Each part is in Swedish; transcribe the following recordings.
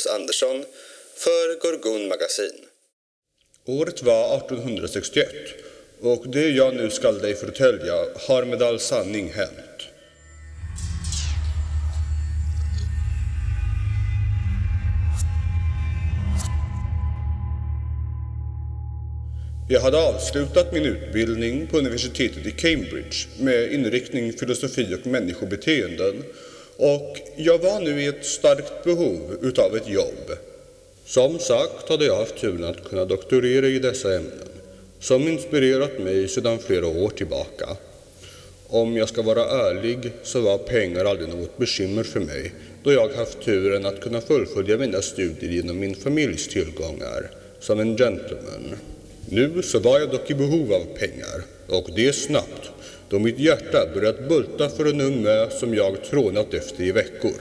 Magnus Andersson för Gorgon Magasin. Året var 1861 och det jag nu skall dig förtälja har med all sanning hänt. Jag hade avslutat min utbildning på universitetet i Cambridge med inriktning filosofi och människobeteenden och jag var nu i ett starkt behov utav ett jobb. Som sagt hade jag haft turen att kunna doktorera i dessa ämnen som inspirerat mig sedan flera år tillbaka. Om jag ska vara ärlig så var pengar aldrig något bekymmer för mig då jag haft turen att kunna fullfölja mina studier genom min familjs tillgångar som en gentleman. Nu så var jag dock i behov av pengar, och det snabbt, då mitt hjärta börjat bulta för en ung mö som jag trånat efter i veckor.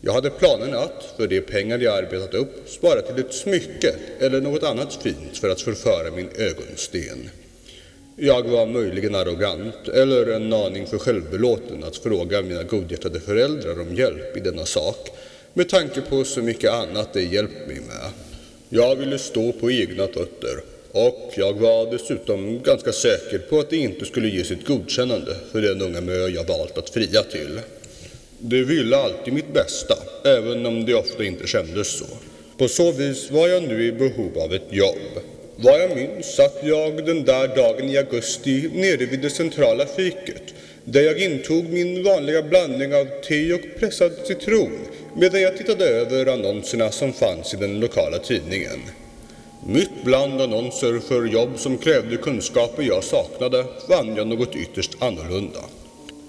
Jag hade planen att, för de pengar jag arbetat upp, spara till ett smycke eller något annat fint för att förföra min ögonsten. Jag var möjligen arrogant eller en aning för självbelåten att fråga mina godhjärtade föräldrar om hjälp i denna sak med tanke på så mycket annat de hjälpt mig med. Jag ville stå på egna fötter och jag var dessutom ganska säker på att det inte skulle ge sitt godkännande för den unga mö jag valt att fria till. De ville alltid mitt bästa, även om det ofta inte kändes så. På så vis var jag nu i behov av ett jobb. Vad jag minns satt jag den där dagen i augusti nere vid det centrala fiket där jag intog min vanliga blandning av te och pressad citron medan jag tittade över annonserna som fanns i den lokala tidningen. Mitt bland annonser för jobb som krävde kunskaper jag saknade fann jag något ytterst annorlunda.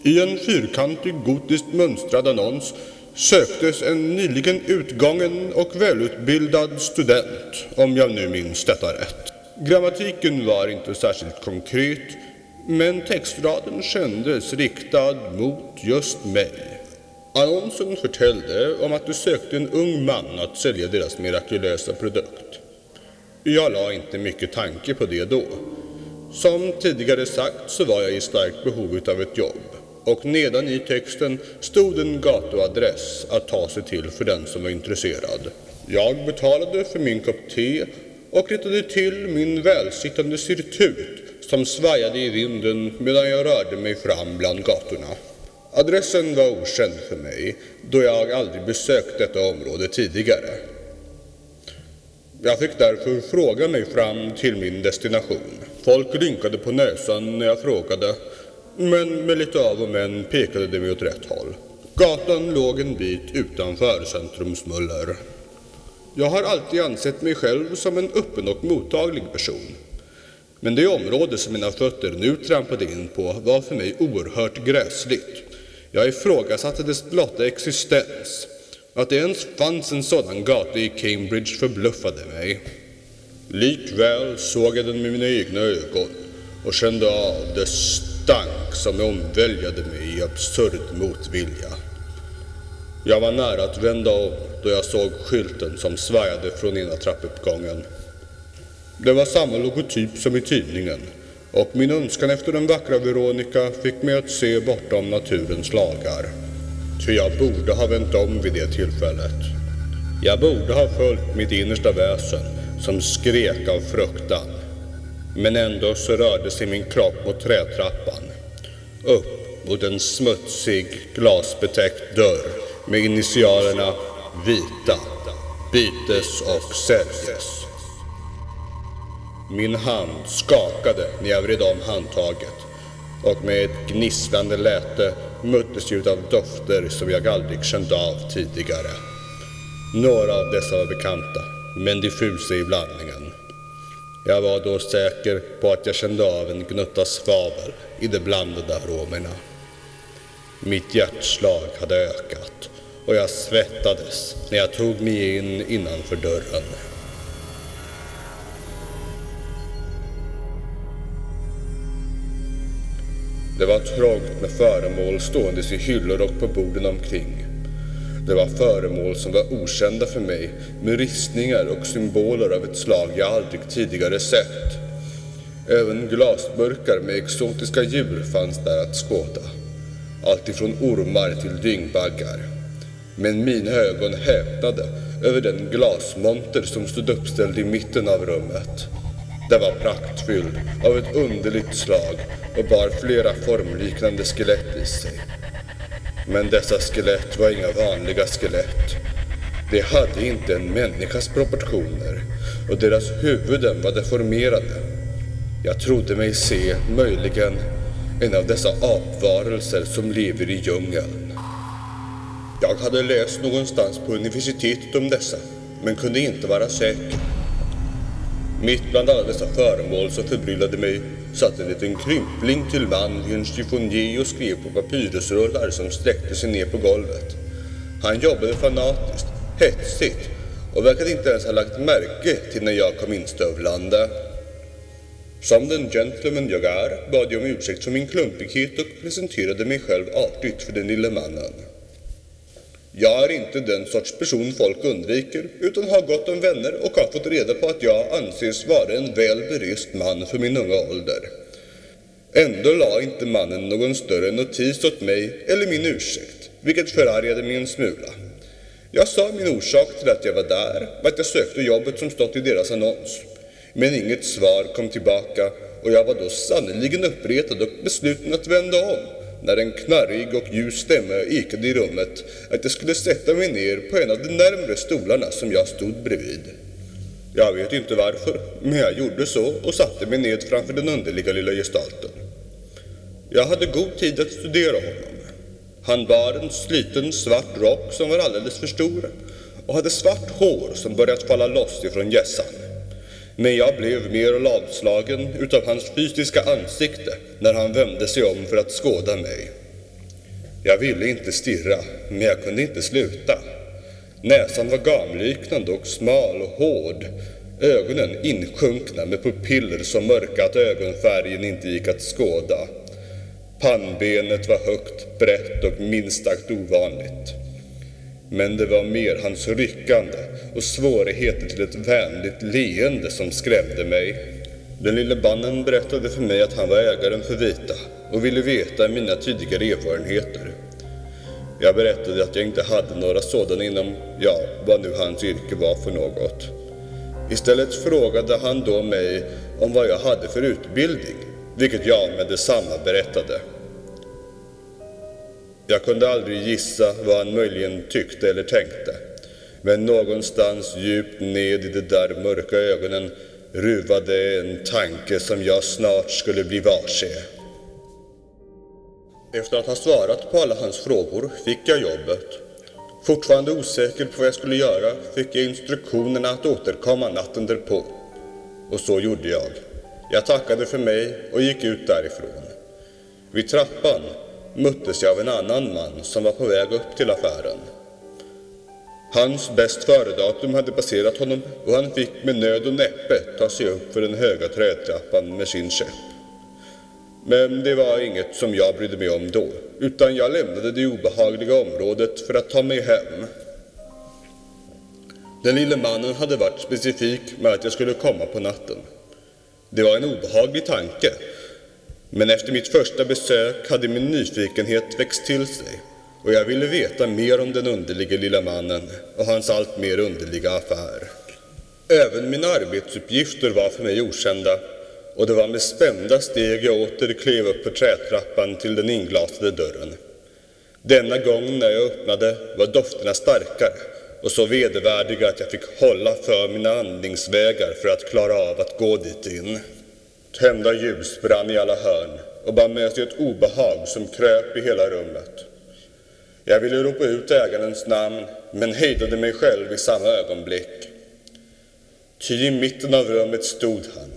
I en fyrkantig gotiskt mönstrad annons söktes en nyligen utgången och välutbildad student, om jag nu minns detta rätt. Grammatiken var inte särskilt konkret, men textraden kändes riktad mot just mig. Annonsen förtällde om att de sökte en ung man att sälja deras mirakulösa produkt. Jag la inte mycket tanke på det då. Som tidigare sagt så var jag i starkt behov av ett jobb och nedan i texten stod en gatuadress att ta sig till för den som var intresserad. Jag betalade för min kopp te och rättade till min välsittande sirtut som svajade i vinden medan jag rörde mig fram bland gatorna. Adressen var okänd för mig då jag aldrig besökt detta område tidigare. Jag fick därför fråga mig fram till min destination. Folk rynkade på näsan när jag frågade, men med lite av och men pekade de mig åt rätt håll. Gatan låg en bit utanför centrumsmuller. Jag har alltid ansett mig själv som en öppen och mottaglig person. Men det område som mina fötter nu trampade in på var för mig oerhört gräsligt. Jag ifrågasatte dess blotta existens. Att det ens fanns en sådan gata i Cambridge förbluffade mig. Likväl såg jag den med mina egna ögon och kände av det stank som omväljade mig i absurd motvilja. Jag var nära att vända om då jag såg skylten som svajade från ena trappuppgången. Det var samma logotyp som i tidningen och min önskan efter den vackra Veronica fick mig att se bortom naturens lagar. Ty jag borde ha vänt om vid det tillfället. Jag borde ha följt mitt innersta väsen som skrek av fruktan. Men ändå så rörde sig min kropp mot trätrappan. Upp mot en smutsig glasbetäckt dörr med initialerna vita, bytes och säljes. Min hand skakade när jag vred om handtaget och med ett gnisslande läte möttes ljud av dofter som jag aldrig känt av tidigare. Några av dessa var bekanta, men diffusa i blandningen. Jag var då säker på att jag kände av en gnutta svavel i de blandade aromerna. Mitt hjärtslag hade ökat och jag svettades när jag tog mig in innanför dörren. Det var trångt med föremål ståendes i hyllor och på borden omkring. Det var föremål som var okända för mig med ristningar och symboler av ett slag jag aldrig tidigare sett. Även glasburkar med exotiska djur fanns där att skåda. Alltifrån ormar till dyngbaggar. Men mina ögon häpnade över den glasmonter som stod uppställd i mitten av rummet. Den var praktfylld av ett underligt slag och bar flera formliknande skelett i sig. Men dessa skelett var inga vanliga skelett. De hade inte en människas proportioner och deras huvuden var deformerade. Jag trodde mig se, möjligen, en av dessa apvarelser som lever i djungeln. Jag hade läst någonstans på universitetet om dessa, men kunde inte vara säker. Mitt bland alla dessa föremål som förbryllade mig satt en liten krympling till man i en chiffonier och skrev på papyrusrullar som sträckte sig ner på golvet. Han jobbade fanatiskt, hetsigt och verkade inte ens ha lagt märke till när jag kom instövlande. Som den gentleman jag är bad jag om ursäkt för min klumpighet och presenterade mig själv artigt för den lille mannen. Jag är inte den sorts person folk undviker, utan har gott om vänner och har fått reda på att jag anses vara en väl berest man för min unga ålder. Ändå la inte mannen någon större notis åt mig eller min ursäkt, vilket förargade mig en smula. Jag sa min orsak till att jag var där, att jag sökte jobbet som stått i deras annons. Men inget svar kom tillbaka och jag var då sannerligen uppretad och besluten att vända om när en knarrig och ljus stämma ekade i rummet att jag skulle sätta mig ner på en av de närmre stolarna som jag stod bredvid. Jag vet inte varför, men jag gjorde så och satte mig ned framför den underliga lilla gestalten. Jag hade god tid att studera honom. Han bar en sliten svart rock som var alldeles för stor och hade svart hår som börjat falla loss ifrån hjässan. Men jag blev mer ladslagen utav hans fysiska ansikte när han vände sig om för att skåda mig. Jag ville inte stirra, men jag kunde inte sluta. Näsan var gamliknande och smal och hård. Ögonen insjunkna med pupiller så mörka att ögonfärgen inte gick att skåda. Pannbenet var högt, brett och minst sagt ovanligt. Men det var mer hans ryckande och svårigheter till ett vänligt leende som skrämde mig. Den lille bannen berättade för mig att han var ägaren för Vita och ville veta mina tidigare erfarenheter. Jag berättade att jag inte hade några sådana inom, ja, vad nu hans yrke var för något. Istället frågade han då mig om vad jag hade för utbildning, vilket jag med detsamma berättade. Jag kunde aldrig gissa vad han möjligen tyckte eller tänkte. Men någonstans djupt ned i de där mörka ögonen ruvade en tanke som jag snart skulle bli varse. Efter att ha svarat på alla hans frågor fick jag jobbet. Fortfarande osäker på vad jag skulle göra fick jag instruktionerna att återkomma natten därpå. Och så gjorde jag. Jag tackade för mig och gick ut därifrån. Vid trappan möttes jag av en annan man som var på väg upp till affären. Hans bäst före-datum hade passerat honom och han fick med nöd och näppe ta sig upp för den höga trätrappan med sin käpp. Men det var inget som jag brydde mig om då, utan jag lämnade det obehagliga området för att ta mig hem. Den lille mannen hade varit specifik med att jag skulle komma på natten. Det var en obehaglig tanke, men efter mitt första besök hade min nyfikenhet växt till sig och jag ville veta mer om den underliga lilla mannen och hans allt mer underliga affär. Även mina arbetsuppgifter var för mig okända och det var med spända steg jag åter klev upp för trätrappan till den inglasade dörren. Denna gång när jag öppnade var dofterna starkare och så vedervärdiga att jag fick hålla för mina andningsvägar för att klara av att gå dit in. Tända ljus brann i alla hörn och bar med sig ett obehag som kröp i hela rummet. Jag ville ropa ut ägarens namn, men hejdade mig själv i samma ögonblick. Ty i mitten av rummet stod han,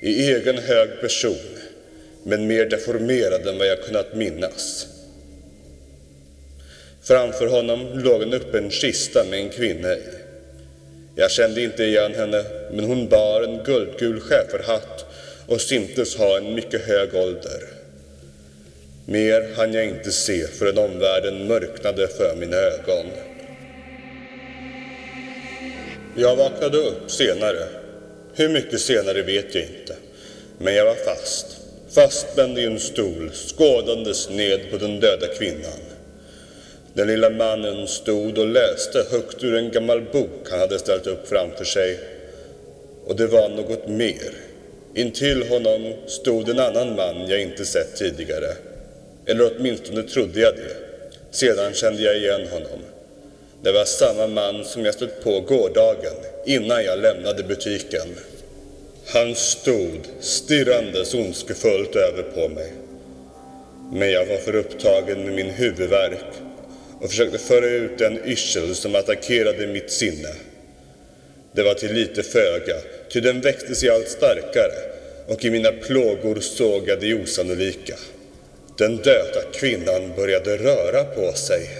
i egen hög person, men mer deformerad än vad jag kunnat minnas. Framför honom låg en öppen kista med en kvinna i. Jag kände inte igen henne, men hon bar en guldgul schäferhatt och syntes ha en mycket hög ålder. Mer hann jag inte se förrän omvärlden mörknade för mina ögon. Jag vaknade upp senare. Hur mycket senare vet jag inte. Men jag var fast, fastspänd i en stol, skådandes ned på den döda kvinnan. Den lilla mannen stod och läste högt ur en gammal bok han hade ställt upp framför sig. Och det var något mer. Intill honom stod en annan man jag inte sett tidigare. Eller åtminstone trodde jag det. Sedan kände jag igen honom. Det var samma man som jag stött på gårdagen innan jag lämnade butiken. Han stod stirrandes ondskefullt över på mig. Men jag var för upptagen med min huvudvärk och försökte föra ut den yrsel som attackerade mitt sinne. Det var till lite föga, ty den växte sig allt starkare och i mina plågor såg jag det osannolika. Den döda kvinnan började röra på sig.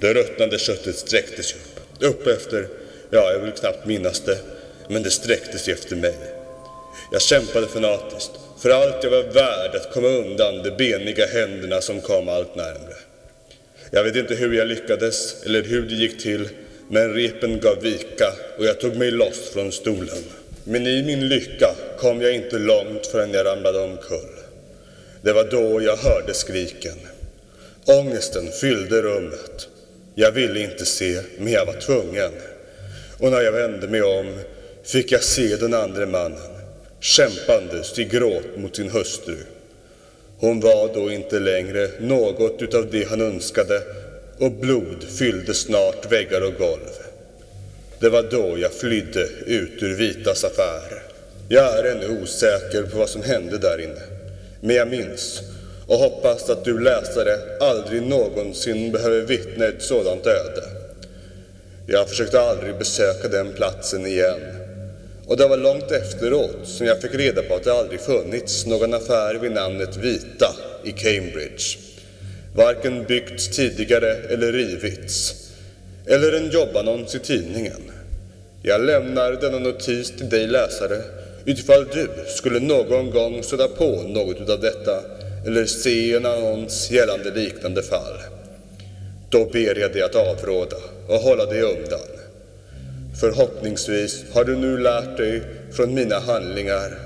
Det ruttnande köttet sträcktes upp, upp efter, ja, jag vill knappt minnas det, men det sträckte sig efter mig. Jag kämpade fanatiskt, för allt jag var värd att komma undan de beniga händerna som kom allt närmre. Jag vet inte hur jag lyckades eller hur det gick till, men repen gav vika och jag tog mig loss från stolen. Men i min lycka kom jag inte långt förrän jag ramlade omkull. Det var då jag hörde skriken. Ångesten fyllde rummet. Jag ville inte se, men jag var tvungen. Och när jag vände mig om fick jag se den andra mannen kämpandes i gråt mot sin hustru. Hon var då inte längre något utav det han önskade och blod fyllde snart väggar och golv. Det var då jag flydde ut ur Vitas affär. Jag är ännu osäker på vad som hände där inne. Men jag minns och hoppas att du läsare aldrig någonsin behöver vittna ett sådant öde. Jag försökte aldrig besöka den platsen igen. Och det var långt efteråt som jag fick reda på att det aldrig funnits någon affär vid namnet Vita i Cambridge. Varken byggts tidigare eller rivits. Eller en jobbannons i tidningen. Jag lämnar denna notis till dig läsare utifall du skulle någon gång stöta på något utav detta eller se en annons gällande liknande fall. Då ber jag dig att avråda och hålla dig undan. Förhoppningsvis har du nu lärt dig från mina handlingar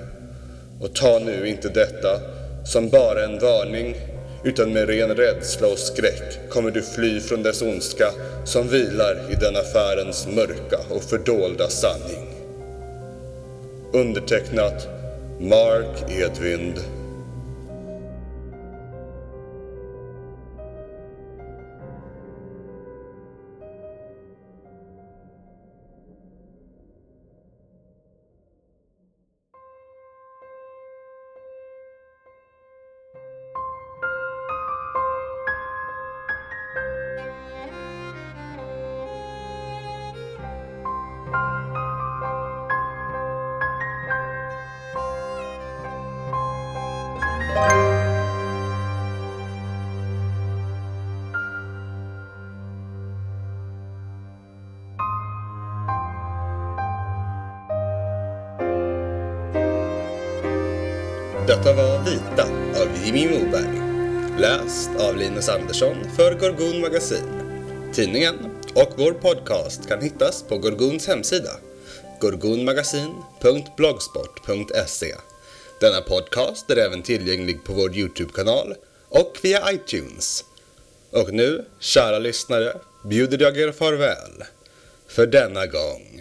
och ta nu inte detta som bara en varning utan med ren rädsla och skräck kommer du fly från dess ondska som vilar i den affärens mörka och fördolda sanning. Undertecknat Mark Edvind Detta var Vita av Jimmy Moberg. Läst av Linus Andersson för Gorgon Magasin. Tidningen och vår podcast kan hittas på Gorgons hemsida gorgonmagasin.blogspot.se Denna podcast är även tillgänglig på vår Youtube-kanal och via iTunes. Och nu, kära lyssnare, bjuder jag er farväl för denna gång.